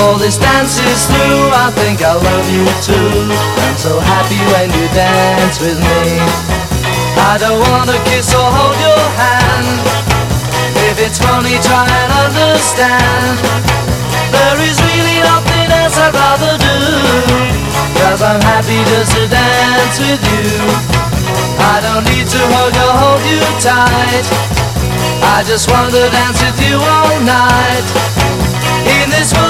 Before this dance through, I think I love you too. I'm so happy when you dance with me. I don't wanna kiss or hold your hand. If it's funny, try and understand. There is really nothing else I'd rather do. Cause I'm happy just to dance with you. I don't need to hug or hold you tight. I just want to dance with you all night. In this world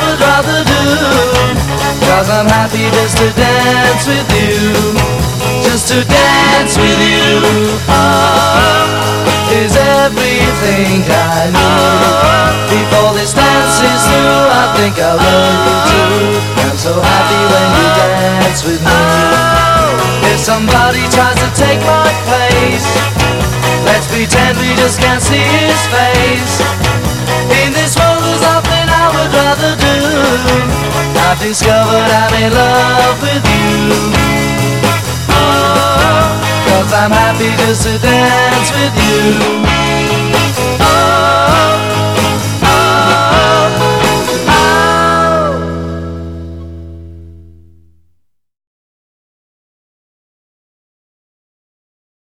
I'm happy just to dance with you. Just to dance with you. Oh, Is everything I need. Before this dance is through I think I love you too I'm so happy when you dance with me. If somebody tries to take my place Let's pretend we just can't see his face discovered I'm in love with you. Oh, Cause I'm happy just to dance with you